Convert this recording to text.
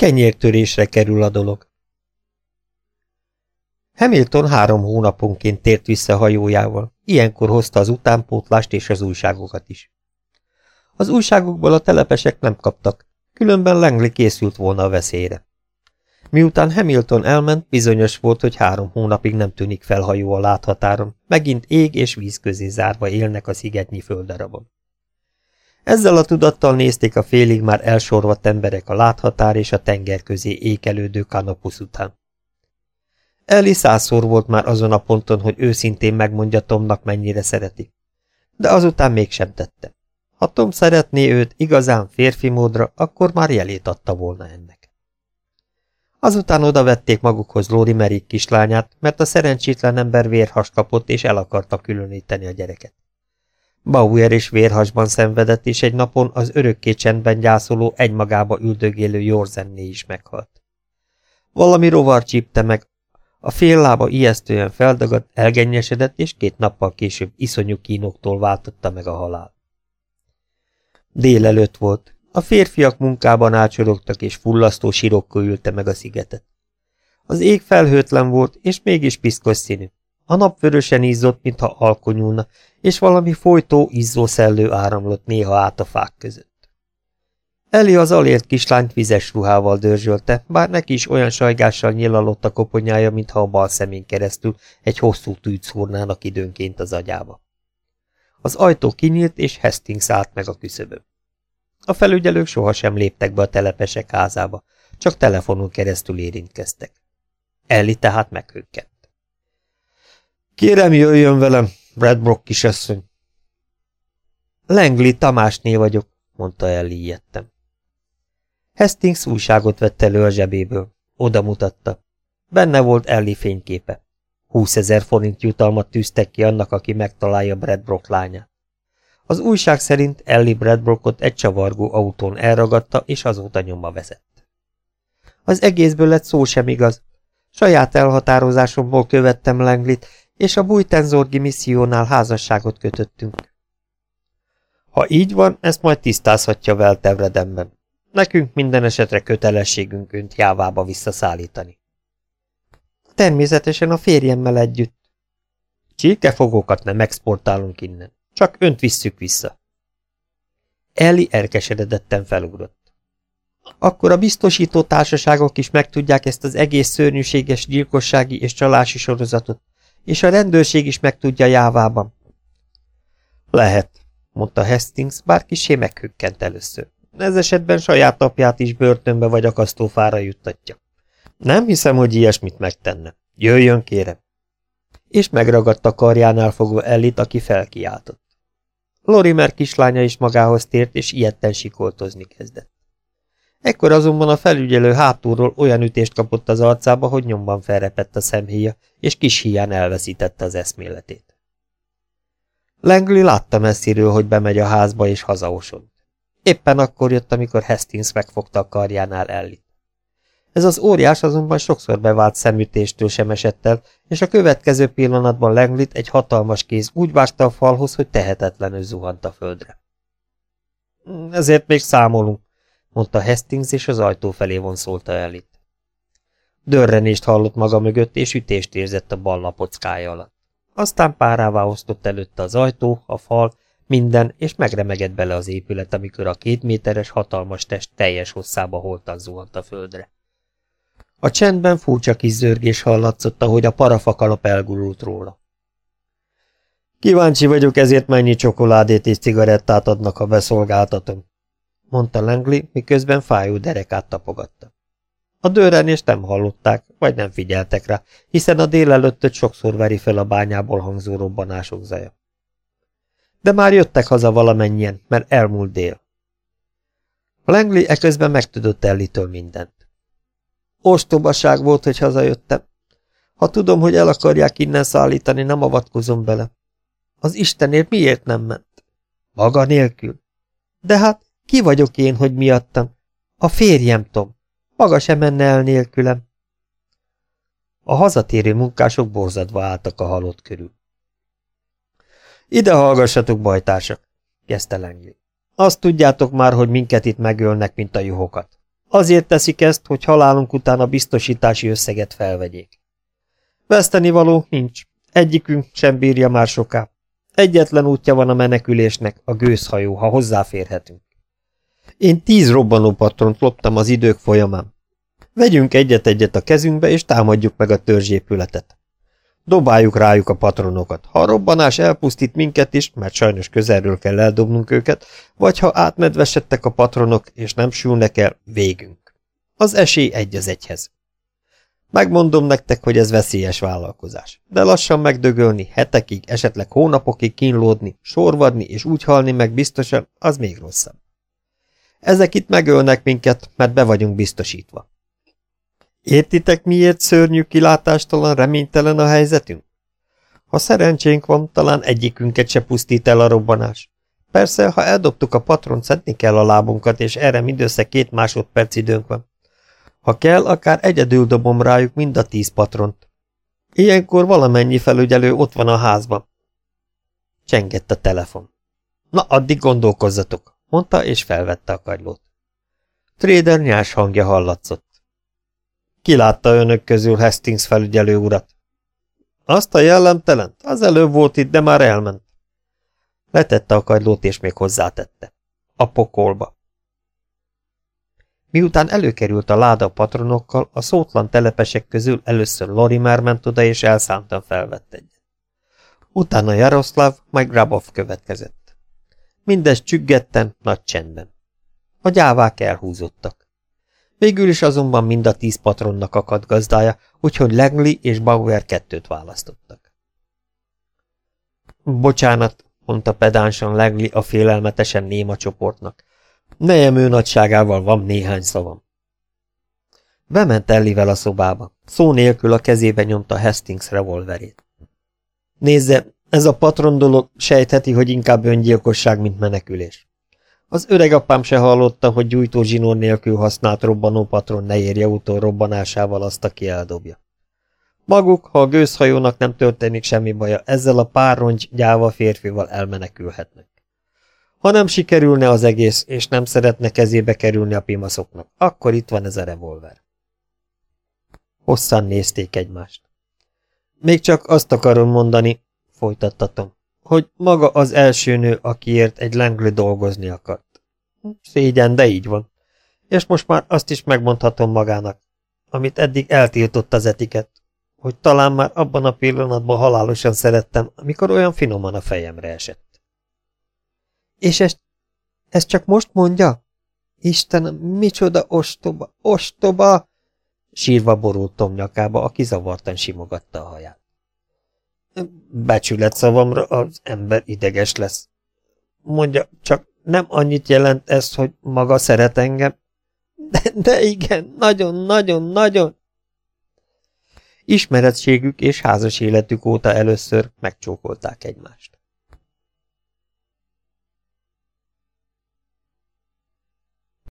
Kenyértörésre kerül a dolog. Hamilton három hónaponként tért vissza hajójával, ilyenkor hozta az utánpótlást és az újságokat is. Az újságokból a telepesek nem kaptak, különben Langley készült volna a veszélyre. Miután Hamilton elment, bizonyos volt, hogy három hónapig nem tűnik fel hajó a láthatáron, megint ég és víz közé zárva élnek a szigetnyi földdarabon. Ezzel a tudattal nézték a félig már elsorvadt emberek a láthatár és a tenger közé ékelődő kanapusz után. Eli százszor volt már azon a ponton, hogy őszintén megmondja Tomnak, mennyire szereti. De azután mégsem tette. Ha Tom szeretné őt igazán férfi módra, akkor már jelét adta volna ennek. Azután oda vették magukhoz Lóri Merik kislányát, mert a szerencsétlen ember vérhas kapott, és el akarta különíteni a gyereket. Bauer is vérhasban szenvedett, és egy napon az örökké csendben gyászoló, egymagába üldögélő Jorzenné is meghalt. Valami rovar csípte meg, a fél lába ijesztően feldagadt, elgennyesedett, és két nappal később iszonyú kínoktól váltotta meg a halál. Délelőtt volt. A férfiak munkában ácsorogtak, és fullasztó sirokkal ülte meg a szigetet. Az ég felhőtlen volt, és mégis piszkos színű. A nap vörösen izzott, mintha alkonyulna, és valami folytó, izzó szellő áramlott néha át a fák között. Eli az alért kislányt vizes ruhával dörzsölte, bár neki is olyan sajgással nyilalott a koponyája, mintha a bal szemén keresztül egy hosszú tűt szúrnának időnként az agyába. Az ajtó kinyílt, és Hastings állt meg a küszöbön. A felügyelők sohasem léptek be a telepesek házába, csak telefonon keresztül érintkeztek. Elli tehát meghökkent. Kérem, jöjjön velem, Bradbrook kisasszony. Langley Tamásné vagyok, mondta Ellie ijedtem. Hastings újságot vett elő a zsebéből. Oda mutatta. Benne volt Ellie fényképe. Húszezer forint jutalmat tűztek ki annak, aki megtalálja Bradbrook lányát. Az újság szerint Ellie Bradbrookot egy csavargó autón elragadta, és azóta nyomba vezett. Az egészből lett szó sem igaz. Saját elhatározásomból követtem Langlit, és a bújtenzorgi missziónál házasságot kötöttünk. Ha így van, ezt majd tisztázhatja Veltevredemben. Nekünk minden esetre kötelességünk önt jávába visszaszállítani. Természetesen a férjemmel együtt. Csirkefogókat nem exportálunk innen, csak önt visszük vissza. Elli elkeseredetten felugrott. Akkor a biztosító társaságok is megtudják ezt az egész szörnyűséges gyilkossági és csalási sorozatot, és a rendőrség is megtudja jávában. Lehet, mondta Hastings, bár kisé meghökkent először. Ez esetben saját apját is börtönbe vagy akasztófára juttatja. Nem hiszem, hogy ilyesmit megtenne. Jöjjön, kérem. És megragadta karjánál fogva Ellit, aki felkiáltott. Lorimer kislánya is magához tért, és ilyetten sikoltozni kezdett. Ekkor azonban a felügyelő hátulról olyan ütést kapott az arcába, hogy nyomban felrepett a szemhéja, és kis híján elveszítette az eszméletét. Langley látta messziről, hogy bemegy a házba, és hazaosont. Éppen akkor jött, amikor Hastings megfogta a karjánál Ellit. Ez az óriás azonban sokszor bevált szemütéstől sem esett el, és a következő pillanatban Langlit egy hatalmas kéz úgy vágta a falhoz, hogy tehetetlenül zuhant a földre. Ezért még számolunk, mondta Hastings, és az ajtó felé vonszolta Ellit. Dörrenést hallott maga mögött, és ütést érzett a bal lapockája alatt. Aztán párává osztott előtte az ajtó, a fal, minden, és megremegett bele az épület, amikor a két méteres hatalmas test teljes hosszába holtan zuhant a földre. A csendben furcsa kis zörgés hallatszott, ahogy a parafakalap elgurult róla. Kíváncsi vagyok, ezért mennyi csokoládét és cigarettát adnak, ha beszolgáltatom, mondta Langley, miközben fájó derekát tapogatta. A dőrenést nem hallották, vagy nem figyeltek rá, hiszen a délelőttöt sokszor veri fel a bányából hangzó robbanások zaja. De már jöttek haza valamennyien, mert elmúlt dél. Langley eközben megtudott Ellitől mindent. Ostobaság volt, hogy hazajöttem. Ha tudom, hogy el akarják innen szállítani, nem avatkozom bele. Az Istenért miért nem ment? Maga nélkül. De hát, ki vagyok én, hogy miattam? A férjem, Tom. Maga sem menne el nélkülem. A hazatérő munkások borzadva álltak a halott körül. Ide hallgassatok, bajtársak, kezdte Langley. Azt tudjátok már, hogy minket itt megölnek, mint a juhokat. Azért teszik ezt, hogy halálunk után a biztosítási összeget felvegyék. Veszteni való nincs. Egyikünk sem bírja már soká. Egyetlen útja van a menekülésnek, a gőzhajó, ha hozzáférhetünk. Én tíz robbanó patront loptam az idők folyamán. Vegyünk egyet-egyet a kezünkbe, és támadjuk meg a törzsépületet. Dobáljuk rájuk a patronokat. Ha a robbanás elpusztít minket is, mert sajnos közelről kell eldobnunk őket, vagy ha átmedvesedtek a patronok, és nem sülnek el, végünk. Az esély egy az egyhez. Megmondom nektek, hogy ez veszélyes vállalkozás, de lassan megdögölni, hetekig, esetleg hónapokig kínlódni, sorvadni és úgy halni meg biztosan, az még rosszabb. Ezek itt megölnek minket, mert be vagyunk biztosítva. Értitek, miért szörnyű kilátástalan, reménytelen a helyzetünk? Ha szerencsénk van, talán egyikünket se pusztít el a robbanás. Persze, ha eldobtuk a patron, szedni kell a lábunkat, és erre mindössze két másodperc időnk van. Ha kell, akár egyedül dobom rájuk mind a tíz patront. Ilyenkor valamennyi felügyelő ott van a házban. Csengett a telefon. Na, addig gondolkozzatok, mondta, és felvette a kagylót. Trader nyás hangja hallatszott. Ki látta önök közül Hastings felügyelő urat? Azt a jellemtelent? Az előbb volt itt, de már elment. Letette a kagylót, és még hozzátette. A pokolba. Miután előkerült a láda patronokkal, a szótlan telepesek közül először Lorimer ment oda, és elszántan felvett egyet. Utána Jaroszláv, majd Grabov következett. Mindez csüggetten, nagy csendben. A gyávák elhúzottak. Végül is azonban mind a tíz patronnak akadt gazdája, úgyhogy Langley és Bauer kettőt választottak. Bocsánat, mondta pedánsan Langley a félelmetesen néma csoportnak. Nejem ő nagyságával van néhány szavam. Bement Ellivel a szobába. Szó nélkül a kezébe nyomta Hastings revolverét. Nézze, ez a patron dolog sejtheti, hogy inkább öngyilkosság, mint menekülés. Az öregapám se hallotta, hogy gyújtó zsinór nélkül használt robbanó patron ne érje utol robbanásával azt, aki eldobja. Maguk, ha a gőzhajónak nem történik semmi baja, ezzel a pár rongy gyáva férfival elmenekülhetnek. Ha nem sikerülne az egész, és nem szeretne kezébe kerülni a pimaszoknak, akkor itt van ez a revolver. Hosszan nézték egymást. Még csak azt akarom mondani, folytattatom, hogy maga az első nő, akiért egy Langley dolgozni akart. Szégyen, de így van. És most már azt is megmondhatom magának, amit eddig eltiltott az etiket, hogy talán már abban a pillanatban halálosan szerettem, amikor olyan finoman a fejemre esett. És ezt, ezt csak most mondja? Istenem, micsoda ostoba, ostoba! Sírva borult Tom nyakába, aki zavartan simogatta a haját. Becsület szavamra az ember ideges lesz. Mondja, csak nem annyit jelent ez, hogy maga szeret engem? De, de igen, nagyon, nagyon, nagyon. Ismeretségük és házas életük óta először megcsókolták egymást.